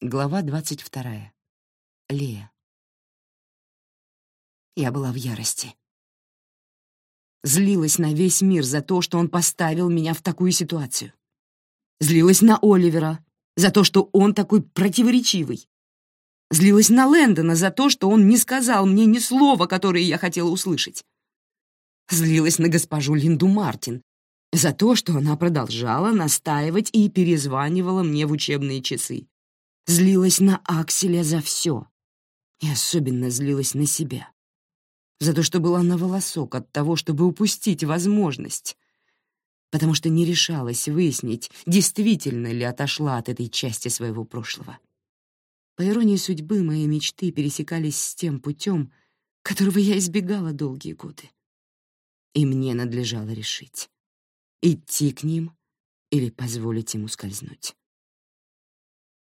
Глава двадцать вторая. Лея. Я была в ярости. Злилась на весь мир за то, что он поставил меня в такую ситуацию. Злилась на Оливера за то, что он такой противоречивый. Злилась на Лэндона за то, что он не сказал мне ни слова, которое я хотела услышать. Злилась на госпожу Линду Мартин за то, что она продолжала настаивать и перезванивала мне в учебные часы. Злилась на Акселя за все. И особенно злилась на себя. За то, что была на волосок от того, чтобы упустить возможность. Потому что не решалась выяснить, действительно ли отошла от этой части своего прошлого. По иронии судьбы, мои мечты пересекались с тем путем, которого я избегала долгие годы. И мне надлежало решить идти к ним или позволить ему скользнуть.